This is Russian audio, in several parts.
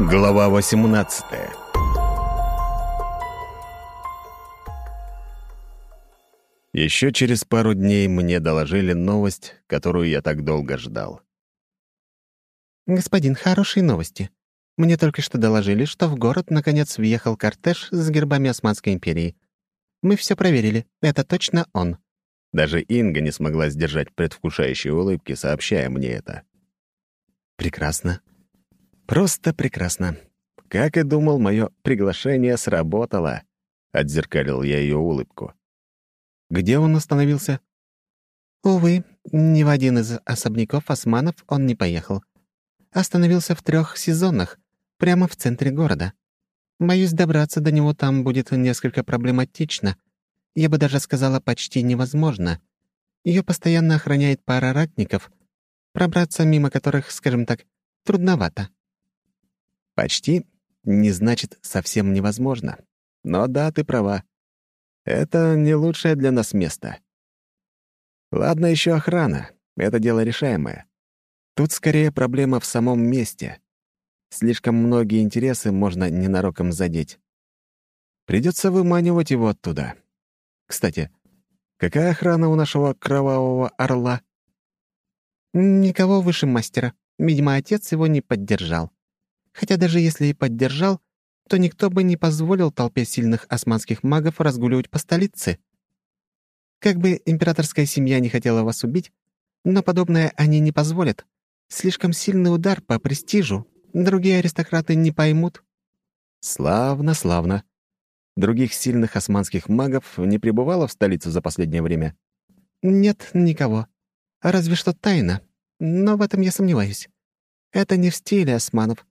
Глава 18 Еще через пару дней мне доложили новость, которую я так долго ждал. «Господин, хорошие новости. Мне только что доложили, что в город наконец въехал кортеж с гербами Османской империи. Мы все проверили. Это точно он». Даже Инга не смогла сдержать предвкушающие улыбки, сообщая мне это. «Прекрасно. Просто прекрасно. Как и думал, мое приглашение сработало. Отзеркалил я ее улыбку. Где он остановился? Увы, ни в один из особняков османов он не поехал. Остановился в трех сезонах, прямо в центре города. Боюсь, добраться до него там будет несколько проблематично. Я бы даже сказала, почти невозможно. Ее постоянно охраняет пара ратников, пробраться мимо которых, скажем так, трудновато. Почти не значит совсем невозможно. Но да, ты права. Это не лучшее для нас место. Ладно, еще охрана. Это дело решаемое. Тут скорее проблема в самом месте. Слишком многие интересы можно ненароком задеть. Придется выманивать его оттуда. Кстати, какая охрана у нашего кровавого орла? Никого выше мастера. Видимо, отец его не поддержал. Хотя даже если и поддержал, то никто бы не позволил толпе сильных османских магов разгуливать по столице. Как бы императорская семья не хотела вас убить, но подобное они не позволят. Слишком сильный удар по престижу. Другие аристократы не поймут. Славно, славно. Других сильных османских магов не пребывало в столице за последнее время? Нет, никого. Разве что тайна. Но в этом я сомневаюсь. Это не в стиле османов.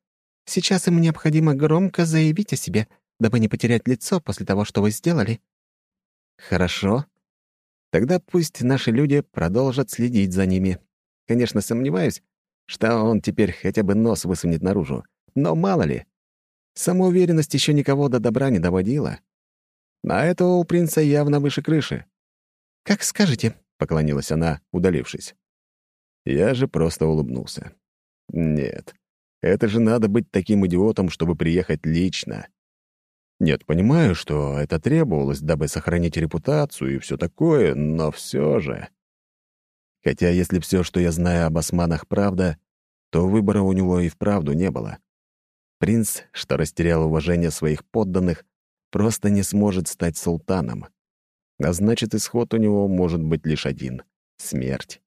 Сейчас им необходимо громко заявить о себе, дабы не потерять лицо после того, что вы сделали». «Хорошо. Тогда пусть наши люди продолжат следить за ними. Конечно, сомневаюсь, что он теперь хотя бы нос высунет наружу. Но мало ли. Самоуверенность еще никого до добра не доводила. А этого у принца явно выше крыши. «Как скажете», — поклонилась она, удалившись. Я же просто улыбнулся. «Нет, это же надо быть таким идиотом, чтобы приехать лично. Нет, понимаю, что это требовалось, дабы сохранить репутацию и все такое, но все же... Хотя если все, что я знаю об османах, правда, то выбора у него и вправду не было. Принц, что растерял уважение своих подданных, просто не сможет стать султаном. А значит, исход у него может быть лишь один — смерть.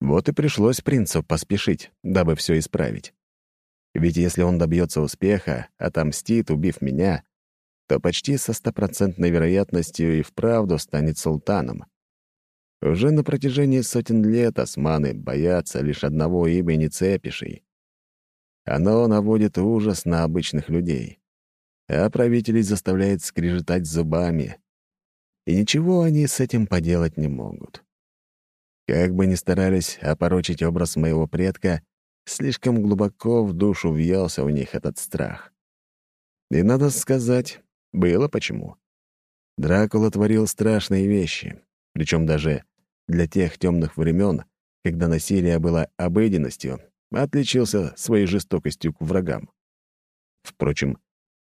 Вот и пришлось принцу поспешить, дабы все исправить. Ведь если он добьется успеха, отомстит, убив меня, то почти со стопроцентной вероятностью и вправду станет султаном. Уже на протяжении сотен лет османы боятся лишь одного имени Цепишей. Оно наводит ужас на обычных людей, а правителей заставляет скрежетать зубами. И ничего они с этим поделать не могут. Как бы ни старались опорочить образ моего предка, Слишком глубоко в душу въелся у них этот страх. И надо сказать, было почему. Дракула творил страшные вещи, причем даже для тех темных времен, когда насилие было обыденностью, отличился своей жестокостью к врагам. Впрочем,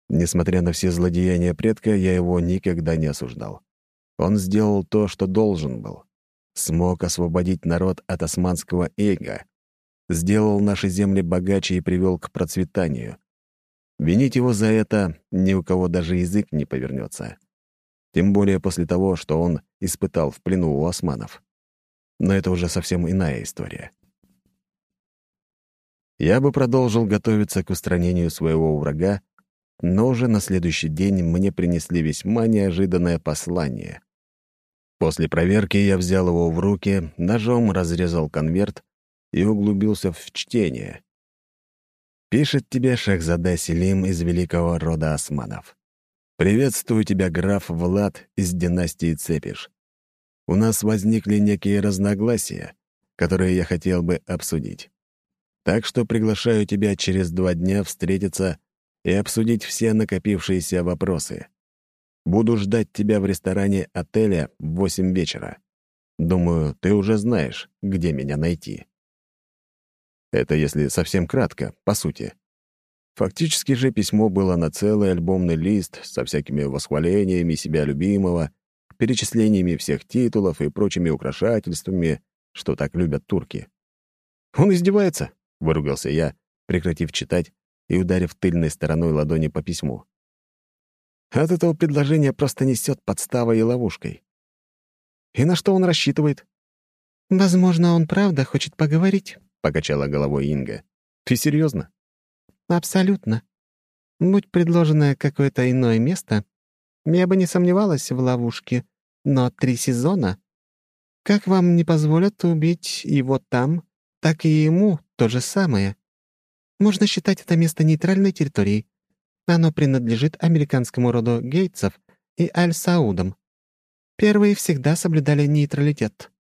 несмотря на все злодеяния предка, я его никогда не осуждал. Он сделал то, что должен был. Смог освободить народ от османского эго, сделал наши земли богаче и привел к процветанию. Винить его за это ни у кого даже язык не повернется. Тем более после того, что он испытал в плену у османов. Но это уже совсем иная история. Я бы продолжил готовиться к устранению своего врага, но уже на следующий день мне принесли весьма неожиданное послание. После проверки я взял его в руки, ножом разрезал конверт и углубился в чтение. Пишет тебе Шахзаде Селим из великого рода османов. «Приветствую тебя, граф Влад из династии Цепиш. У нас возникли некие разногласия, которые я хотел бы обсудить. Так что приглашаю тебя через два дня встретиться и обсудить все накопившиеся вопросы. Буду ждать тебя в ресторане отеля в восемь вечера. Думаю, ты уже знаешь, где меня найти». Это если совсем кратко, по сути. Фактически же письмо было на целый альбомный лист со всякими восхвалениями себя любимого, перечислениями всех титулов и прочими украшательствами, что так любят турки. «Он издевается», — выругался я, прекратив читать и ударив тыльной стороной ладони по письму. От этого предложения просто несет подставой и ловушкой. И на что он рассчитывает? «Возможно, он правда хочет поговорить», — покачала головой Инга. «Ты серьезно? «Абсолютно. Будь предложено какое-то иное место, я бы не сомневалась в ловушке, но три сезона. Как вам не позволят убить его там, так и ему то же самое. Можно считать это место нейтральной территорией. Оно принадлежит американскому роду Гейтсов и Аль-Саудам. Первые всегда соблюдали нейтралитет.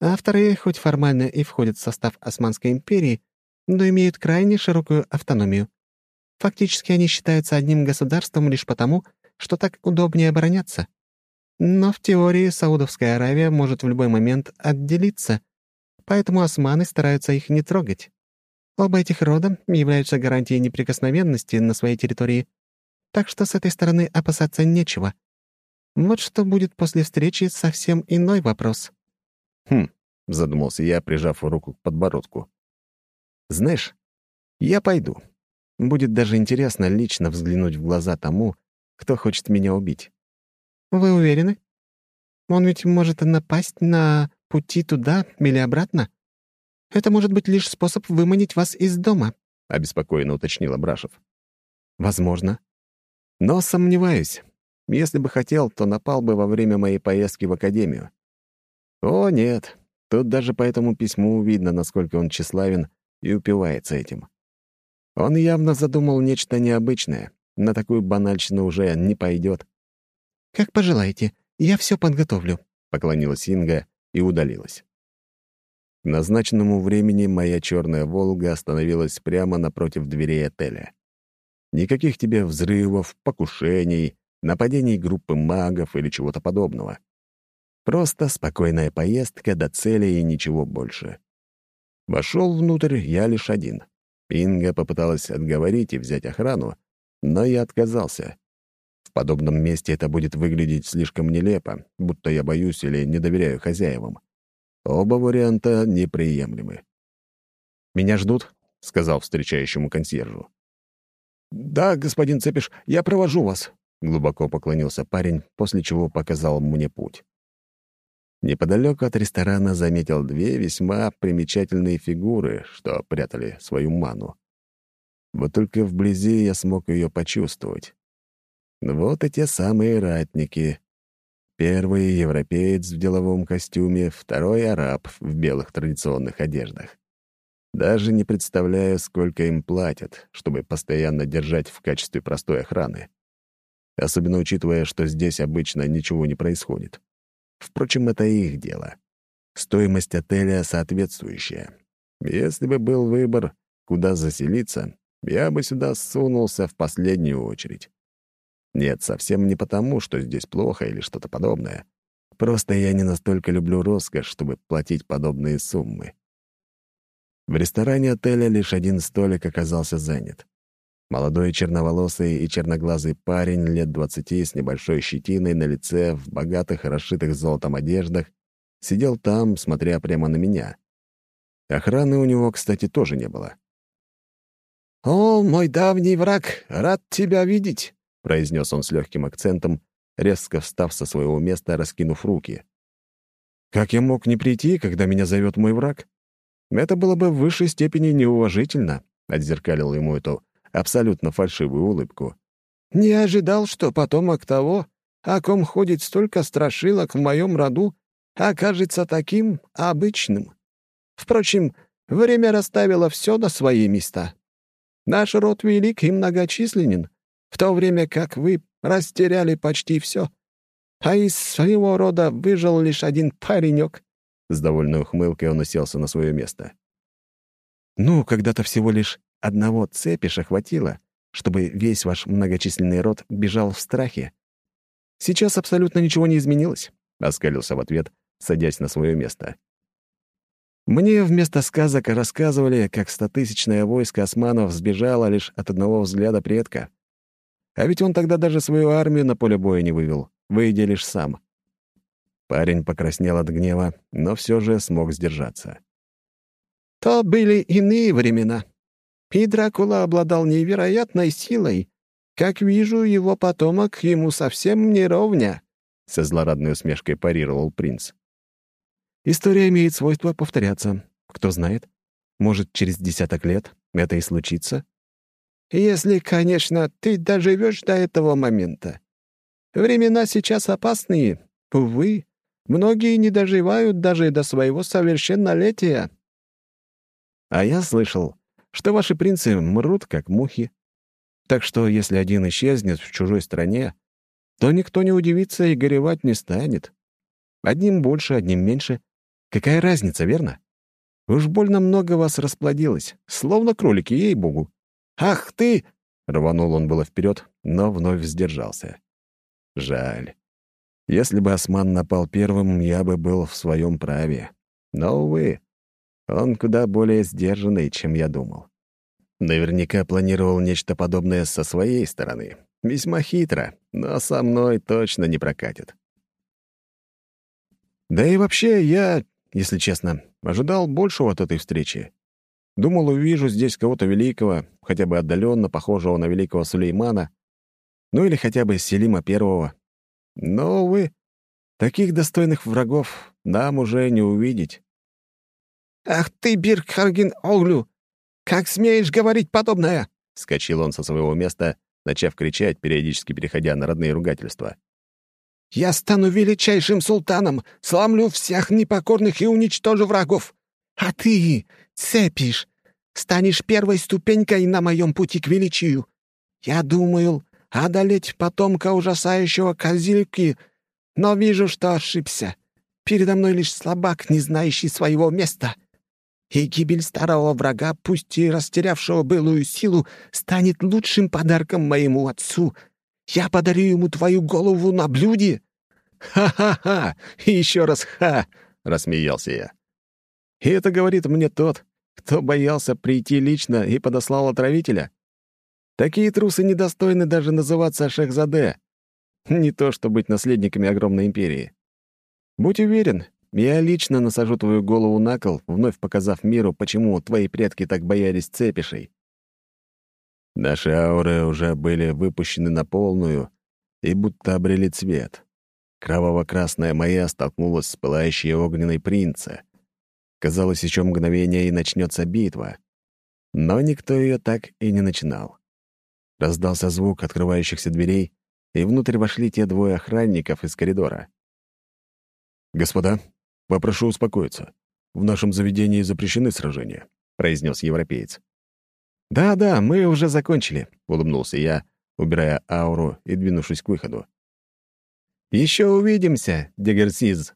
А вторые, хоть формально и входят в состав Османской империи, но имеют крайне широкую автономию. Фактически они считаются одним государством лишь потому, что так удобнее обороняться. Но в теории Саудовская Аравия может в любой момент отделиться, поэтому османы стараются их не трогать. Оба этих рода являются гарантией неприкосновенности на своей территории, так что с этой стороны опасаться нечего. Вот что будет после встречи — совсем иной вопрос. «Хм», — задумался я, прижав руку к подбородку. «Знаешь, я пойду. Будет даже интересно лично взглянуть в глаза тому, кто хочет меня убить. «Вы уверены? Он ведь может напасть на пути туда или обратно. Это может быть лишь способ выманить вас из дома», — обеспокоенно уточнила Брашев. «Возможно. Но сомневаюсь. Если бы хотел, то напал бы во время моей поездки в академию. О, нет. Тут даже по этому письму видно, насколько он тщеславен и упивается этим. Он явно задумал нечто необычное. На такую банальщину уже не пойдет. «Как пожелаете. Я все подготовлю», — поклонилась Инга и удалилась. К назначенному времени моя черная «Волга» остановилась прямо напротив дверей отеля. Никаких тебе взрывов, покушений, нападений группы магов или чего-то подобного. Просто спокойная поездка до цели и ничего больше. Вошел внутрь я лишь один. Инга попыталась отговорить и взять охрану, но я отказался. В подобном месте это будет выглядеть слишком нелепо, будто я боюсь или не доверяю хозяевам. Оба варианта неприемлемы. «Меня ждут?» — сказал встречающему консьержу. «Да, господин Цепиш, я провожу вас», — глубоко поклонился парень, после чего показал мне путь. Неподалеку от ресторана заметил две весьма примечательные фигуры, что прятали свою ману. Вот только вблизи я смог ее почувствовать. Вот и те самые ратники. Первый — европеец в деловом костюме, второй — араб в белых традиционных одеждах. Даже не представляю, сколько им платят, чтобы постоянно держать в качестве простой охраны. Особенно учитывая, что здесь обычно ничего не происходит. Впрочем, это их дело. Стоимость отеля соответствующая. Если бы был выбор, куда заселиться, я бы сюда сунулся в последнюю очередь. Нет, совсем не потому, что здесь плохо или что-то подобное. Просто я не настолько люблю роскошь, чтобы платить подобные суммы. В ресторане отеля лишь один столик оказался занят. Молодой черноволосый и черноглазый парень лет двадцати с небольшой щетиной на лице, в богатых, расшитых золотом одеждах, сидел там, смотря прямо на меня. Охраны у него, кстати, тоже не было. «О, мой давний враг, рад тебя видеть!» — произнес он с легким акцентом, резко встав со своего места, раскинув руки. «Как я мог не прийти, когда меня зовет мой враг? Это было бы в высшей степени неуважительно», — отзеркалил ему эту абсолютно фальшивую улыбку. «Не ожидал, что потомок того, о ком ходит столько страшилок в моем роду, окажется таким обычным. Впрочем, время расставило все на свои места. Наш род велик и многочисленен, в то время как вы растеряли почти все. А из своего рода выжил лишь один паренек. С довольной ухмылкой он уселся на свое место. «Ну, когда-то всего лишь одного цепиша хватило, чтобы весь ваш многочисленный род бежал в страхе. Сейчас абсолютно ничего не изменилось», — оскалился в ответ, садясь на свое место. Мне вместо сказок рассказывали, как стотысячное войско османов сбежало лишь от одного взгляда предка. А ведь он тогда даже свою армию на поле боя не вывел, выйдя лишь сам. Парень покраснел от гнева, но все же смог сдержаться. «То были иные времена. И Дракула обладал невероятной силой. Как вижу, его потомок ему совсем не ровня», — со злорадной усмешкой парировал принц. История имеет свойство повторяться. Кто знает, может, через десяток лет это и случится. Если, конечно, ты доживешь до этого момента. Времена сейчас опасные. Увы, многие не доживают даже до своего совершеннолетия. А я слышал, что ваши принцы мрут, как мухи. Так что, если один исчезнет в чужой стране, то никто не удивится и горевать не станет. Одним больше, одним меньше, Какая разница, верно? Уж больно много вас расплодилось, словно кролики, ей-богу. «Ах ты!» — рванул он было вперед, но вновь сдержался. Жаль. Если бы Осман напал первым, я бы был в своем праве. Но, увы, он куда более сдержанный, чем я думал. Наверняка планировал нечто подобное со своей стороны. Весьма хитро, но со мной точно не прокатит. Да и вообще, я если честно. Ожидал большего от этой встречи. Думал, увижу здесь кого-то великого, хотя бы отдаленно похожего на великого Сулеймана, ну или хотя бы Селима Первого. Но, увы, таких достойных врагов нам уже не увидеть. «Ах ты, Биркхарген Оглю! Как смеешь говорить подобное?» — скочил он со своего места, начав кричать, периодически переходя на родные ругательства. Я стану величайшим султаном, сломлю всех непокорных и уничтожу врагов. А ты, цепишь, станешь первой ступенькой на моем пути к величию. Я думаю одолеть потомка ужасающего Козильки, но вижу, что ошибся. Передо мной лишь слабак, не знающий своего места. И гибель старого врага, пусть и растерявшего былую силу, станет лучшим подарком моему отцу — я подарю ему твою голову на блюде!» «Ха-ха-ха! Еще раз ха!» — рассмеялся я. «И это говорит мне тот, кто боялся прийти лично и подослал отравителя. Такие трусы недостойны даже называться Шехзаде. Не то, что быть наследниками огромной империи. Будь уверен, я лично насажу твою голову на кол, вновь показав миру, почему твои предки так боялись цепишей. Наши ауры уже были выпущены на полную и будто обрели цвет. Кроваво-красная моя столкнулась с пылающей огненной принца. Казалось, еще мгновение и начнется битва. Но никто ее так и не начинал. Раздался звук открывающихся дверей, и внутрь вошли те двое охранников из коридора. «Господа, попрошу успокоиться. В нашем заведении запрещены сражения», — произнес европеец. «Да-да, мы уже закончили», — улыбнулся я, убирая ауру и двинувшись к выходу. «Еще увидимся, Дегерсиз».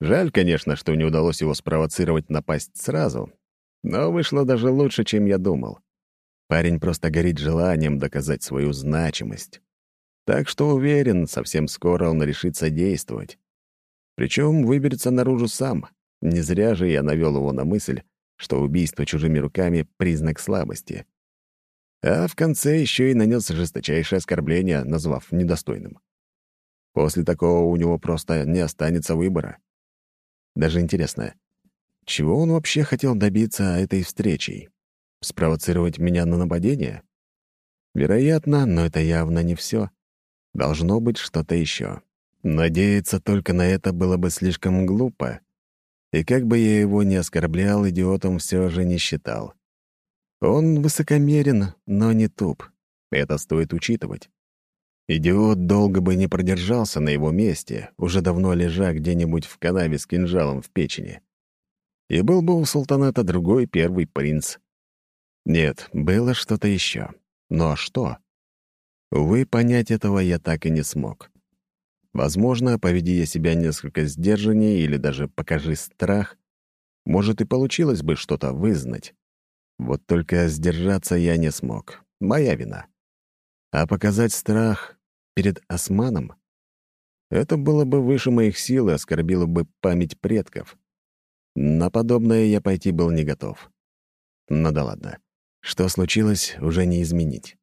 Жаль, конечно, что не удалось его спровоцировать напасть сразу, но вышло даже лучше, чем я думал. Парень просто горит желанием доказать свою значимость. Так что уверен, совсем скоро он решится действовать. Причем выберется наружу сам. Не зря же я навел его на мысль, что убийство чужими руками — признак слабости. А в конце еще и нанес жесточайшее оскорбление, назвав недостойным. После такого у него просто не останется выбора. Даже интересно, чего он вообще хотел добиться этой встречей? Спровоцировать меня на нападение? Вероятно, но это явно не все. Должно быть что-то еще. Надеяться только на это было бы слишком глупо. И как бы я его ни оскорблял, идиотом все же не считал. Он высокомерен, но не туп. Это стоит учитывать. Идиот долго бы не продержался на его месте, уже давно лежа где-нибудь в канаве с кинжалом в печени. И был бы у султаната другой первый принц. Нет, было что-то еще. Но что? Увы, понять этого я так и не смог. Возможно, поведи я себя несколько сдержаннее или даже покажи страх, может, и получилось бы что-то вызнать. Вот только сдержаться я не смог. Моя вина. А показать страх перед османом — это было бы выше моих сил и оскорбило бы память предков. На подобное я пойти был не готов. Ну да ладно. Что случилось, уже не изменить.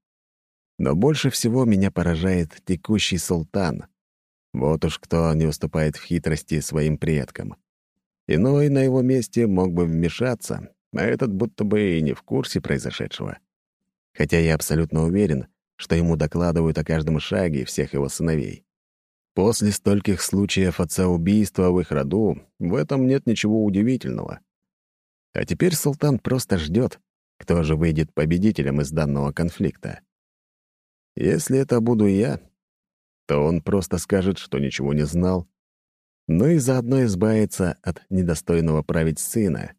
Но больше всего меня поражает текущий султан. Вот уж кто не уступает в хитрости своим предкам. Иной на его месте мог бы вмешаться, а этот будто бы и не в курсе произошедшего. Хотя я абсолютно уверен, что ему докладывают о каждом шаге всех его сыновей. После стольких случаев отца-убийства в их роду в этом нет ничего удивительного. А теперь султан просто ждет, кто же выйдет победителем из данного конфликта. Если это буду я, то он просто скажет, что ничего не знал, но и заодно избавится от недостойного править сына,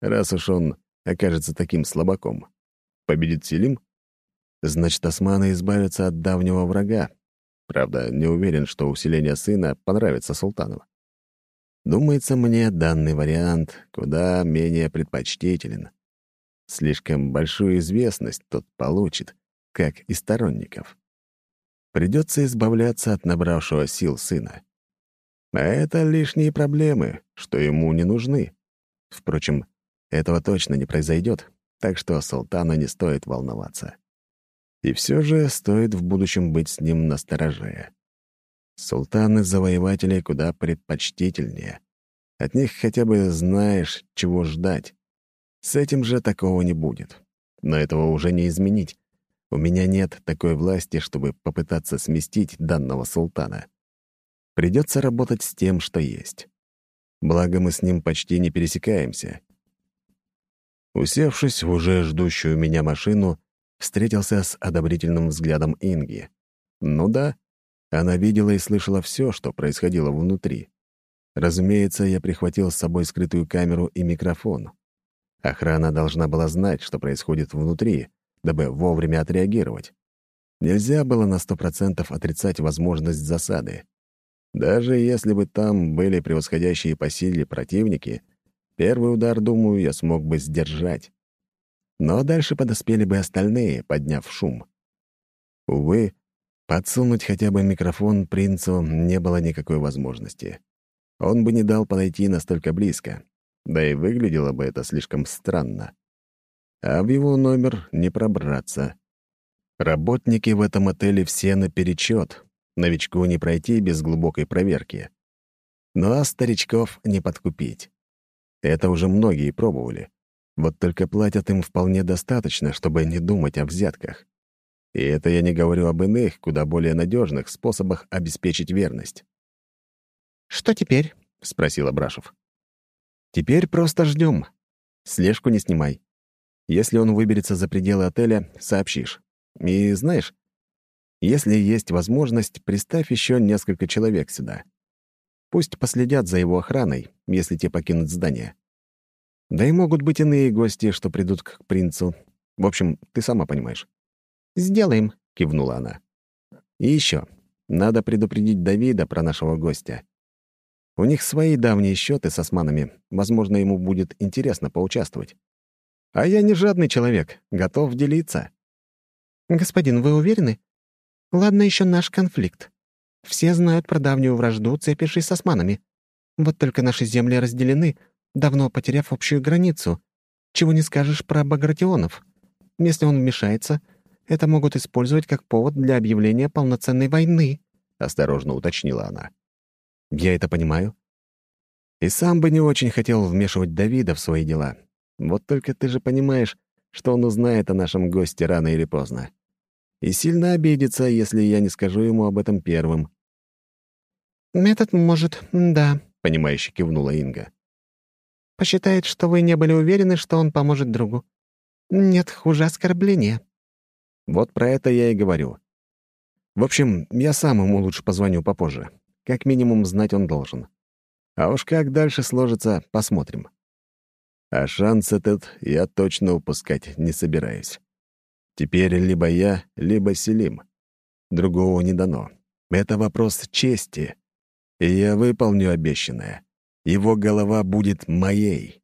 раз уж он окажется таким слабаком. Победит Селим? Значит, османы избавятся от давнего врага. Правда, не уверен, что усиление сына понравится султану. Думается мне, данный вариант куда менее предпочтителен. Слишком большую известность тот получит, как и сторонников. Придется избавляться от набравшего сил сына. А это лишние проблемы, что ему не нужны. Впрочем, этого точно не произойдет, так что султана не стоит волноваться. И все же стоит в будущем быть с ним настороже. Султаны-завоеватели куда предпочтительнее. От них хотя бы знаешь, чего ждать. С этим же такого не будет. Но этого уже не изменить. У меня нет такой власти, чтобы попытаться сместить данного султана. Придется работать с тем, что есть. Благо, мы с ним почти не пересекаемся. Усевшись в уже ждущую меня машину, встретился с одобрительным взглядом Инги. Ну да, она видела и слышала все, что происходило внутри. Разумеется, я прихватил с собой скрытую камеру и микрофон. Охрана должна была знать, что происходит внутри, дабы вовремя отреагировать. Нельзя было на сто процентов отрицать возможность засады. Даже если бы там были превосходящие по силе противники, первый удар, думаю, я смог бы сдержать. Но дальше подоспели бы остальные, подняв шум. Увы, подсунуть хотя бы микрофон принцу не было никакой возможности. Он бы не дал подойти настолько близко, да и выглядело бы это слишком странно. А в его номер не пробраться. Работники в этом отеле все наперечет, Новичку не пройти без глубокой проверки. Ну а старичков не подкупить. Это уже многие пробовали. Вот только платят им вполне достаточно, чтобы не думать о взятках. И это я не говорю об иных, куда более надежных способах обеспечить верность. «Что теперь?» — спросил Абрашев. «Теперь просто ждем. Слежку не снимай. Если он выберется за пределы отеля, сообщишь. И знаешь, если есть возможность, приставь еще несколько человек сюда. Пусть последят за его охраной, если те покинут здание. Да и могут быть иные гости, что придут к принцу. В общем, ты сама понимаешь. «Сделаем», — кивнула она. «И еще. Надо предупредить Давида про нашего гостя. У них свои давние счеты с османами. Возможно, ему будет интересно поучаствовать. А я не жадный человек, готов делиться». «Господин, вы уверены? Ладно еще наш конфликт. Все знают про давнюю вражду, цепившись с османами. Вот только наши земли разделены, давно потеряв общую границу. Чего не скажешь про Багратионов. Если он вмешается, это могут использовать как повод для объявления полноценной войны», — осторожно уточнила она. «Я это понимаю. И сам бы не очень хотел вмешивать Давида в свои дела. Вот только ты же понимаешь, что он узнает о нашем госте рано или поздно и сильно обидится, если я не скажу ему об этом первым». «Метод может, да», — понимающе кивнула Инга. «Посчитает, что вы не были уверены, что он поможет другу. Нет, хуже оскорбления». Вот про это я и говорю. В общем, я сам ему лучше позвоню попозже. Как минимум, знать он должен. А уж как дальше сложится, посмотрим. А шанс этот я точно упускать не собираюсь. Теперь либо я, либо Селим. Другого не дано. Это вопрос чести. И я выполню обещанное. Его голова будет моей.